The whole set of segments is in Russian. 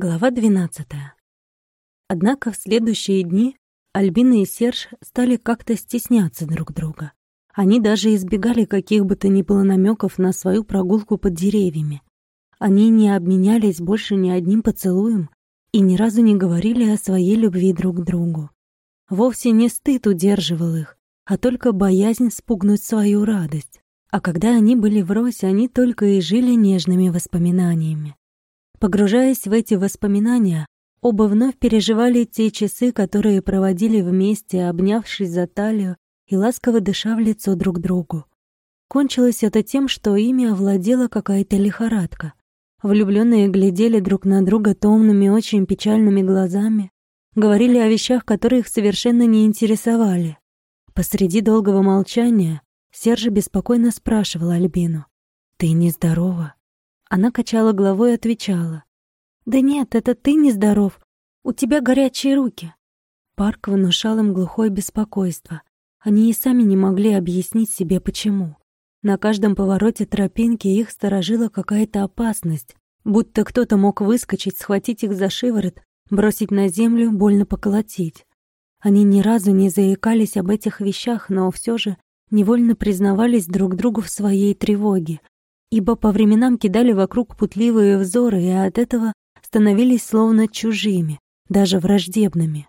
Глава 12. Однако в следующие дни Альбина и Серж стали как-то стесняться друг друга. Они даже избегали каких бы то ни было намеков на свою прогулку под деревьями. Они не обменялись больше ни одним поцелуем и ни разу не говорили о своей любви друг к другу. Вовсе не стыд удерживал их, а только боязнь спугнуть свою радость. А когда они были врозь, они только и жили нежными воспоминаниями. Погружаясь в эти воспоминания, оба вновь переживали те часы, которые проводили вместе, обнявшись за талию и ласково дыша в лицо друг другу. Кончилось это тем, что ими овладела какая-то лихорадка. Влюбленные глядели друг на друга томными, очень печальными глазами, говорили о вещах, которые их совершенно не интересовали. Посреди долгого молчания Сержа беспокойно спрашивал Альбину. «Ты нездорова?» Она качала головой и отвечала. «Да нет, это ты нездоров. У тебя горячие руки». Парк внушал им глухое беспокойство. Они и сами не могли объяснить себе, почему. На каждом повороте тропинки их сторожила какая-то опасность, будто кто-то мог выскочить, схватить их за шиворот, бросить на землю, больно поколотить. Они ни разу не заикались об этих вещах, но все же невольно признавались друг другу в своей тревоге, ибо по временам кидали вокруг путливые взоры и от этого становились словно чужими, даже враждебными.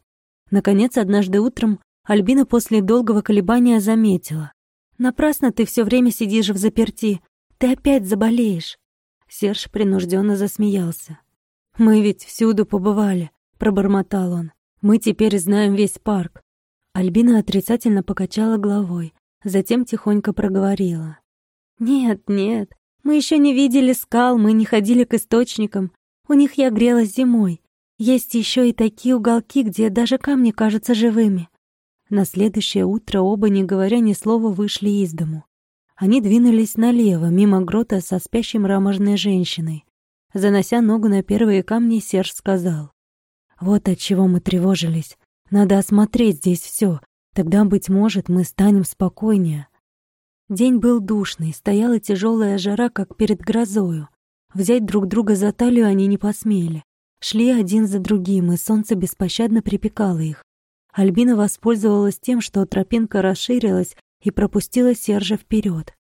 Наконец, однажды утром Альбина после долгого колебания заметила. «Напрасно ты все время сидишь в заперти. Ты опять заболеешь». Серж принужденно засмеялся. «Мы ведь всюду побывали», — пробормотал он. «Мы теперь знаем весь парк». Альбина отрицательно покачала головой, затем тихонько проговорила. «Нет, нет, мы еще не видели скал, мы не ходили к источникам. У них я грелась зимой. Есть еще и такие уголки, где даже камни кажутся живыми. На следующее утро оба, не говоря ни слова, вышли из дому. Они двинулись налево, мимо грота со спящей мраморной женщиной. Занося ногу на первые камни, Серж сказал. «Вот от чего мы тревожились. Надо осмотреть здесь все. Тогда, быть может, мы станем спокойнее». День был душный, стояла тяжелая жара, как перед грозою. Взять друг друга за талию они не посмели. Шли один за другим, и солнце беспощадно припекало их. Альбина воспользовалась тем, что тропинка расширилась и пропустила Сержа вперед.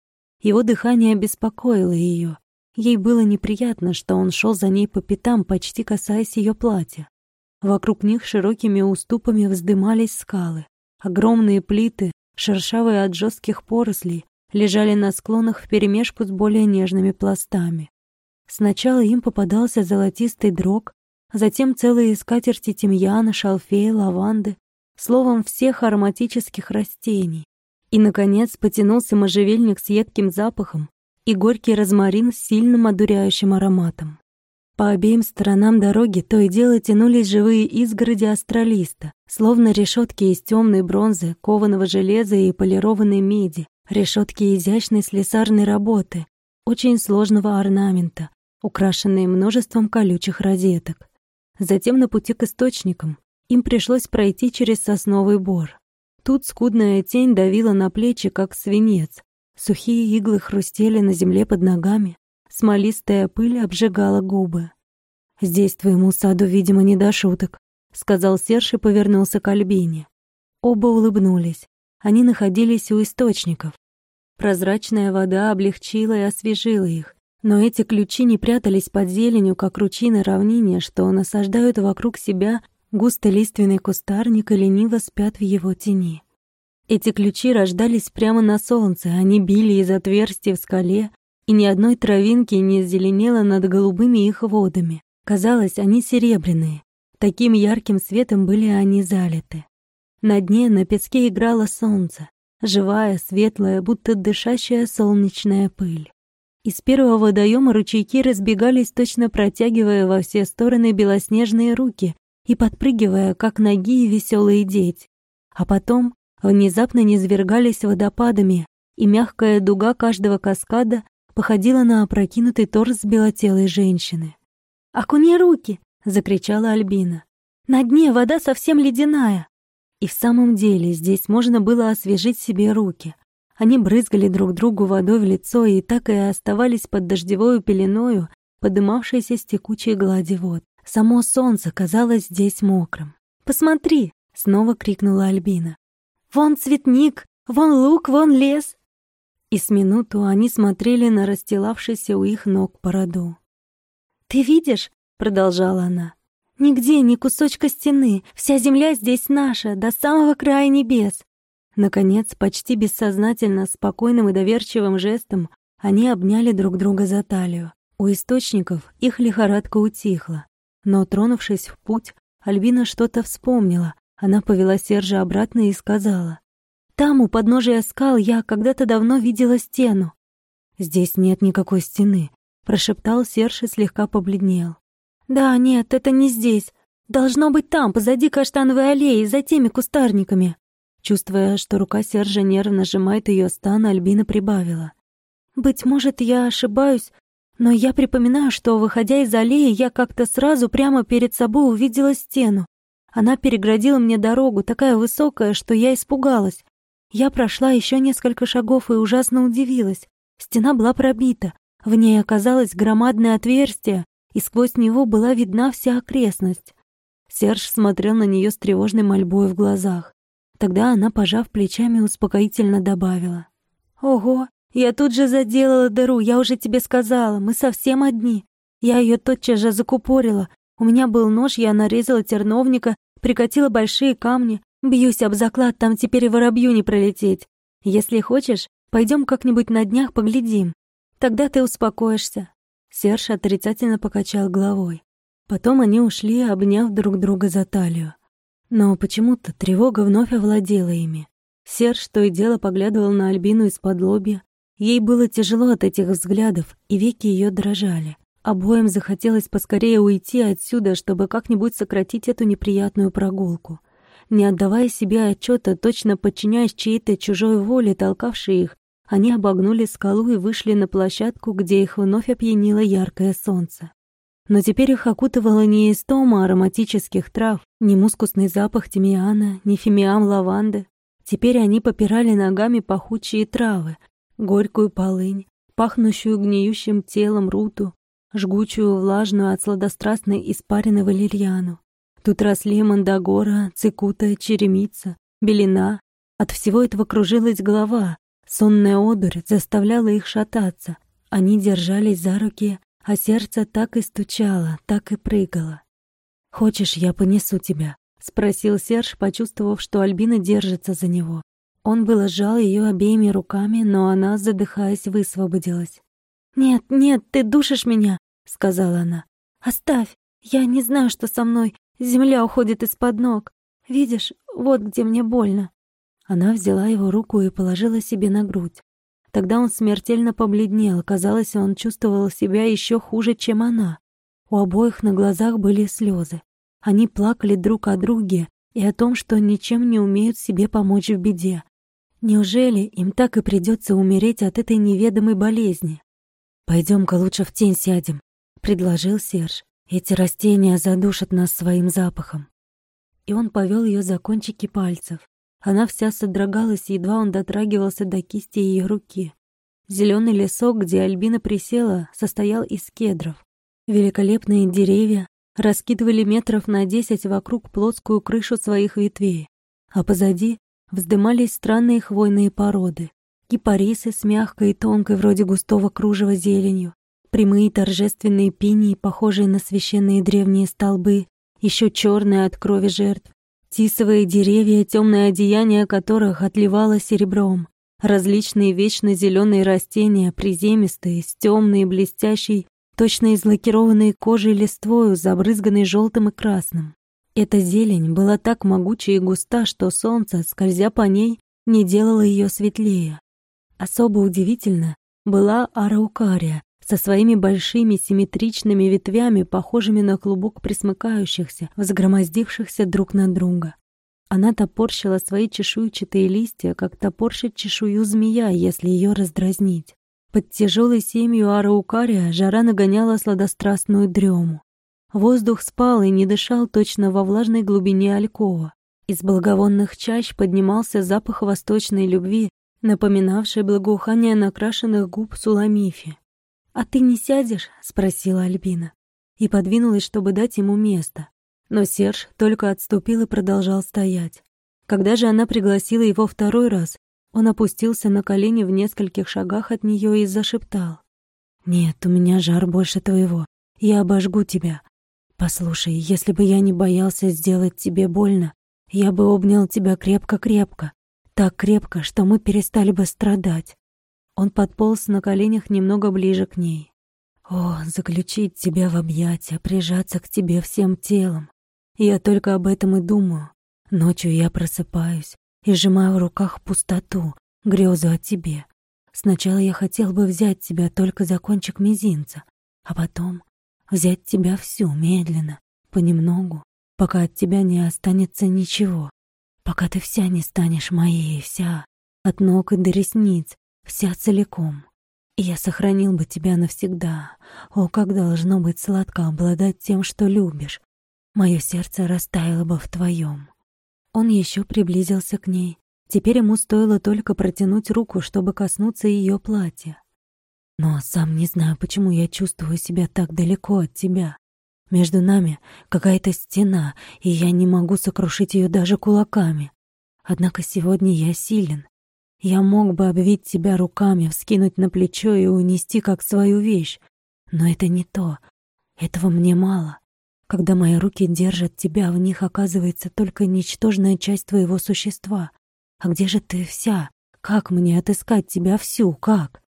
Его дыхание беспокоило ее. Ей было неприятно, что он шел за ней по пятам, почти касаясь ее платья. Вокруг них широкими уступами вздымались скалы. Огромные плиты, шершавые от жестких порослей, лежали на склонах вперемешку с более нежными пластами. Сначала им попадался золотистый дрог, затем целые скатерти тимьяна, шалфея, лаванды, словом, всех ароматических растений. И, наконец, потянулся можжевельник с едким запахом и горький розмарин с сильным одуряющим ароматом. По обеим сторонам дороги то и дело тянулись живые изгороди астралиста, словно решетки из темной бронзы, кованого железа и полированной меди, Решетки изящной слесарной работы, очень сложного орнамента, украшенные множеством колючих розеток. Затем на пути к источникам им пришлось пройти через сосновый бор. Тут скудная тень давила на плечи, как свинец. Сухие иглы хрустели на земле под ногами. Смолистая пыль обжигала губы. «Здесь твоему саду, видимо, не до шуток», — сказал Серж и повернулся к Альбине. Оба улыбнулись. Они находились у источников. Прозрачная вода облегчила и освежила их. Но эти ключи не прятались под зеленью, как ручьи на равнине, что насаждают вокруг себя густолиственный кустарник и лениво спят в его тени. Эти ключи рождались прямо на солнце, они били из отверстий в скале, и ни одной травинки не зеленело над голубыми их водами. Казалось, они серебряные. Таким ярким светом были они залиты. На дне на песке играло солнце, живая, светлая, будто дышащая солнечная пыль. Из первого водоема ручейки разбегались, точно протягивая во все стороны белоснежные руки и подпрыгивая, как ноги и веселые дети. А потом внезапно низвергались водопадами, и мягкая дуга каждого каскада походила на опрокинутый торс белотелой женщины. «Окуни руки!» — закричала Альбина. «На дне вода совсем ледяная!» И в самом деле здесь можно было освежить себе руки. Они брызгали друг другу водой в лицо и так и оставались под дождевой пеленою, подымавшейся с текучей глади вод. Само солнце казалось здесь мокрым. «Посмотри!» — снова крикнула Альбина. «Вон цветник, вон лук, вон лес!» И с минуту они смотрели на расстилавшийся у их ног по роду. «Ты видишь?» — продолжала она. «Нигде ни кусочка стены, вся земля здесь наша, до самого края небес. Наконец, почти бессознательно, спокойным и доверчивым жестом, они обняли друг друга за талию. У источников их лихорадка утихла. Но, тронувшись в путь, Альбина что-то вспомнила. Она повела Сержа обратно и сказала. «Там, у подножия скал, я когда-то давно видела стену». «Здесь нет никакой стены», — прошептал Серж и слегка побледнел. «Да, нет, это не здесь. Должно быть там, позади каштановой аллеи, за теми кустарниками». Чувствуя, что рука Сержа нервно сжимает ее стан, Альбина прибавила. «Быть может, я ошибаюсь, но я припоминаю, что, выходя из аллеи, я как-то сразу прямо перед собой увидела стену. Она переградила мне дорогу, такая высокая, что я испугалась. Я прошла еще несколько шагов и ужасно удивилась. Стена была пробита, в ней оказалось громадное отверстие, и сквозь него была видна вся окрестность. Серж смотрел на нее с тревожной мольбой в глазах. Тогда она, пожав плечами, успокоительно добавила. «Ого, я тут же заделала дыру, я уже тебе сказала, мы совсем одни. Я ее тотчас же закупорила. У меня был нож, я нарезала терновника, прикатила большие камни. Бьюсь об заклад, там теперь и воробью не пролететь. Если хочешь, пойдем как-нибудь на днях поглядим. Тогда ты успокоишься». Серж отрицательно покачал головой. Потом они ушли, обняв друг друга за талию. Но почему-то тревога вновь овладела ими. Серж то и дело поглядывал на Альбину из-под лобья. Ей было тяжело от этих взглядов, и веки ее дрожали. Обоим захотелось поскорее уйти отсюда, чтобы как-нибудь сократить эту неприятную прогулку. Не отдавая себе отчета, точно подчиняясь чьей-то чужой воле, толкавшей их, они обогнули скалу и вышли на площадку, где их вновь опьянило яркое солнце. Но теперь их окутывала не истома ароматических трав, ни мускусный запах тимьяна, ни фимиам лаванды. Теперь они попирали ногами пахучие травы, горькую полынь, пахнущую гниющим телом руту, жгучую, влажную от сладострастной испарины валерьяну. Тут росли мандагора, цикута, черемица, белина. От всего этого кружилась голова, сонная одурь заставляла их шататься. Они держались за руки, а сердце так и стучало, так и прыгало. «Хочешь, я понесу тебя?» — спросил Серж, почувствовав, что Альбина держится за него. Он было сжал ее обеими руками, но она, задыхаясь, высвободилась. «Нет, нет, ты душишь меня!» — сказала она. «Оставь! Я не знаю, что со мной. Земля уходит из-под ног. Видишь, вот где мне больно». Она взяла его руку и положила себе на грудь. Тогда он смертельно побледнел, казалось, он чувствовал себя еще хуже, чем она. У обоих на глазах были слезы. Они плакали друг о друге и о том, что ничем не умеют себе помочь в беде. Неужели им так и придется умереть от этой неведомой болезни? «Пойдем-ка лучше в тень сядем», — предложил Серж. «Эти растения задушат нас своим запахом». И он повел ее за кончики пальцев. Она вся содрогалась, едва он дотрагивался до кисти ее руки. Зеленый лесок, где Альбина присела, состоял из кедров. Великолепные деревья раскидывали метров на десять вокруг плоскую крышу своих ветвей, а позади вздымались странные хвойные породы. Кипарисы с мягкой и тонкой, вроде густого кружева зеленью, прямые торжественные пинии, похожие на священные древние столбы, еще черные от крови жертв, Тисовые деревья, темное одеяние которых отливало серебром. Различные вечно зеленые растения, приземистые, с темной и блестящей, точно из лакированной кожей листвою, забрызганной желтым и красным. Эта зелень была так могуча и густа, что солнце, скользя по ней, не делало ее светлее. Особо удивительно была араукария, со своими большими симметричными ветвями, похожими на клубок присмыкающихся, взгромоздившихся друг на друга. Она топорщила свои чешуйчатые листья, как топорщит чешую змея, если ее раздразнить. Под тяжелой семью араукария жара нагоняла сладострастную дрему. Воздух спал и не дышал точно во влажной глубине алькова. Из благовонных чащ поднимался запах восточной любви, напоминавший благоухание накрашенных губ Суламифи. «А ты не сядешь?» — спросила Альбина. и подвинулась, чтобы дать ему место. Но Серж только отступил и продолжал стоять. Когда же она пригласила его второй раз, он опустился на колени в нескольких шагах от нее и зашептал. «Нет, у меня жар больше твоего. Я обожгу тебя. Послушай, если бы я не боялся сделать тебе больно, я бы обнял тебя крепко-крепко. Так крепко, что мы перестали бы страдать». Он подполз на коленях немного ближе к ней. «О, заключить тебя в объятия, прижаться к тебе всем телом. Я только об этом и думаю. Ночью я просыпаюсь и сжимаю в руках пустоту, грезу о тебе. Сначала я хотел бы взять тебя только за кончик мизинца, а потом взять тебя всю медленно, понемногу, пока от тебя не останется ничего, пока ты вся не станешь моей, вся, от ног и до ресниц, вся целиком. Я сохранил бы тебя навсегда. О, как должно быть сладко обладать тем, что любишь. Мое сердце растаяло бы в твоем. Он еще приблизился к ней. Теперь ему стоило только протянуть руку, чтобы коснуться ее платья. Но сам не знаю, почему я чувствую себя так далеко от тебя. Между нами какая-то стена, и я не могу сокрушить ее даже кулаками. Однако сегодня я силен. Я мог бы обвить тебя руками, вскинуть на плечо и унести как свою вещь. Но это не то. Этого мне мало. Когда мои руки держат тебя, в них оказывается только ничтожная часть твоего существа. А где же ты вся? Как мне отыскать тебя всю? Как?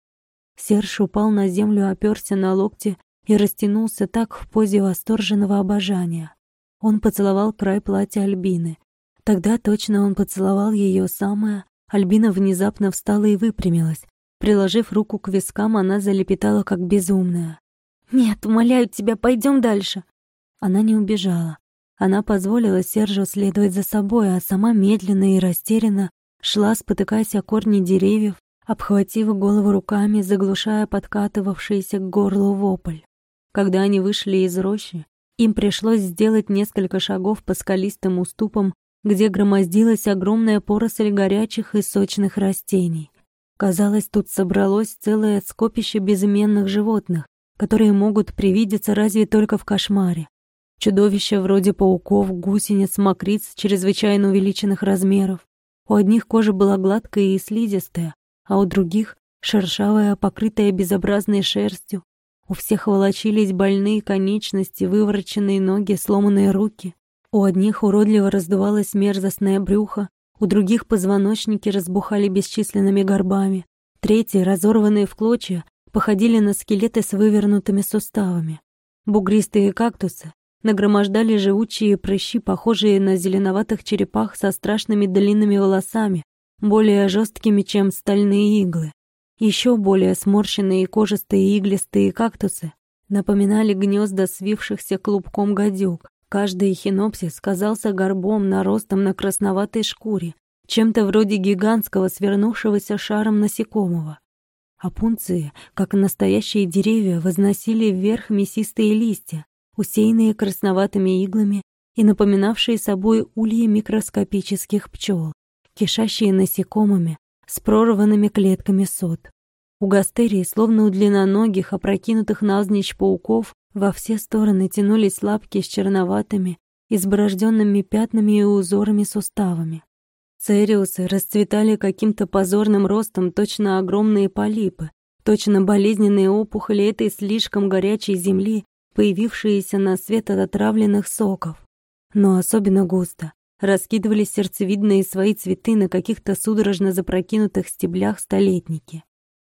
Серж упал на землю, оперся на локти и растянулся так в позе восторженного обожания. Он поцеловал край платья Альбины. Тогда точно он поцеловал ее самое. Альбина внезапно встала и выпрямилась. Приложив руку к вискам, она залепетала, как безумная. «Нет, умоляю тебя, пойдем дальше. Она не убежала. Она позволила Сержу следовать за собой, а сама медленно и растерянно шла, спотыкаясь о корни деревьев, обхватив голову руками, заглушая подкатывавшийся к горлу вопль. Когда они вышли из рощи, им пришлось сделать несколько шагов по скалистым уступам, где громоздилась огромная поросль горячих и сочных растений. Казалось, тут собралось целое скопище безыменных животных, которые могут привидеться разве только в кошмаре. Чудовища вроде пауков, гусениц, мокриц чрезвычайно увеличенных размеров. У одних кожа была гладкая и слизистая, а у других — шершавая, покрытая безобразной шерстью. У всех волочились больные конечности, вывороченные ноги, сломанные руки. У одних уродливо раздувалось мерзостное брюхо, у других позвоночники разбухали бесчисленными горбами. Третьи, разорванные в клочья, походили на скелеты с вывернутыми суставами. Бугристые кактусы нагромождали живучие прыщи, похожие на зеленоватых черепах со страшными длинными волосами, более жесткими, чем стальные иглы. Еще более сморщенные кожистые иглистые кактусы напоминали гнезда свившихся клубком гадюк. Каждый хинопсис казался горбом, наростом на красноватой шкуре, чем-то вроде гигантского свернувшегося шаром насекомого. Опунции, как настоящие деревья, возносили вверх мясистые листья, усеянные красноватыми иглами и напоминавшие собой ульи микроскопических пчел, кишащие насекомыми с прорванными клетками сот. У гастерии, словно у длинноногих, опрокинутых навзничь пауков, во все стороны тянулись лапки с черноватыми, изборожденными пятнами и узорами суставами. Цериусы расцветали каким-то позорным ростом точно огромные полипы, точно болезненные опухоли этой слишком горячей земли, появившиеся на свет от отравленных соков. Но особенно густо раскидывались сердцевидные свои цветы на каких-то судорожно запрокинутых стеблях столетники.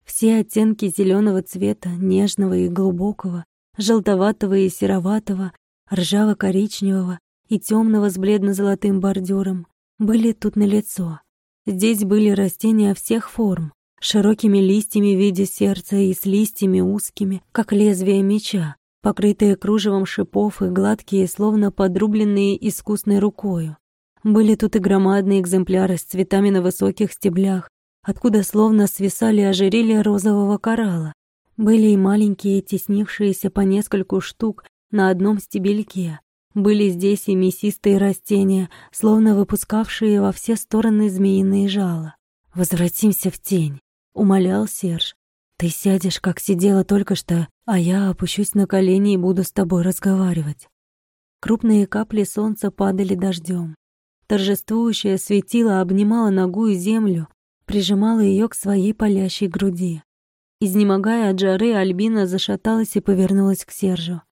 Все оттенки зеленого цвета, нежного и глубокого, желтоватого и сероватого, ржаво-коричневого и темного с бледно-золотым бордюром, были тут налицо. Здесь были растения всех форм, широкими листьями в виде сердца и с листьями узкими, как лезвие меча, покрытые кружевом шипов и гладкие, словно подрубленные искусной рукою. Были тут и громадные экземпляры с цветами на высоких стеблях, откуда словно свисали ожерелья розового коралла. Были и маленькие, теснившиеся по нескольку штук на одном стебельке. Были здесь и мясистые растения, словно выпускавшие во все стороны змеиные жала. «Возвратимся в тень», — умолял Серж. Ты сядешь, как сидела только что, а я опущусь на колени и буду с тобой разговаривать. Крупные капли солнца падали дождем. Торжествующее светило обнимало ногу и землю, прижимало ее к своей палящей груди. Изнемогая от жары, Альбина зашаталась и повернулась к Сержу.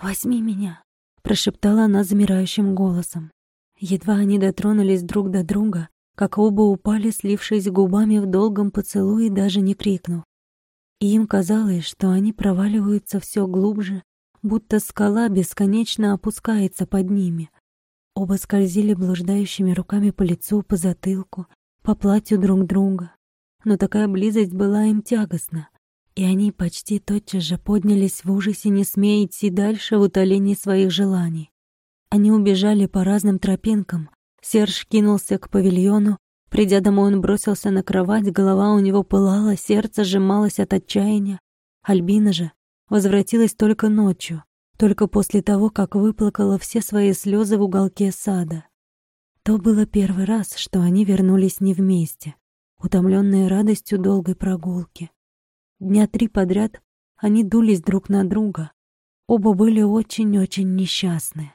«Возьми меня», — прошептала она замирающим голосом. Едва они дотронулись друг до друга, как оба упали, слившись губами в долгом поцелуе, даже не крикнув. И им казалось, что они проваливаются все глубже, будто скала бесконечно опускается под ними. Оба скользили блуждающими руками по лицу, по затылку, по платью друг друга. Но такая близость была им тягостна, и они почти тотчас же поднялись в ужасе, не смея идти дальше в утолении своих желаний. Они убежали по разным тропинкам. Серж кинулся к павильону. Придя домой, он бросился на кровать, голова у него пылала, сердце сжималось от отчаяния. Альбина же возвратилась только ночью, только после того, как выплакала все свои слезы в уголке сада. То было первый раз, что они вернулись не вместе, утомленные радостью долгой прогулки. Дня три подряд они дулись друг на друга. Оба были очень-очень несчастны.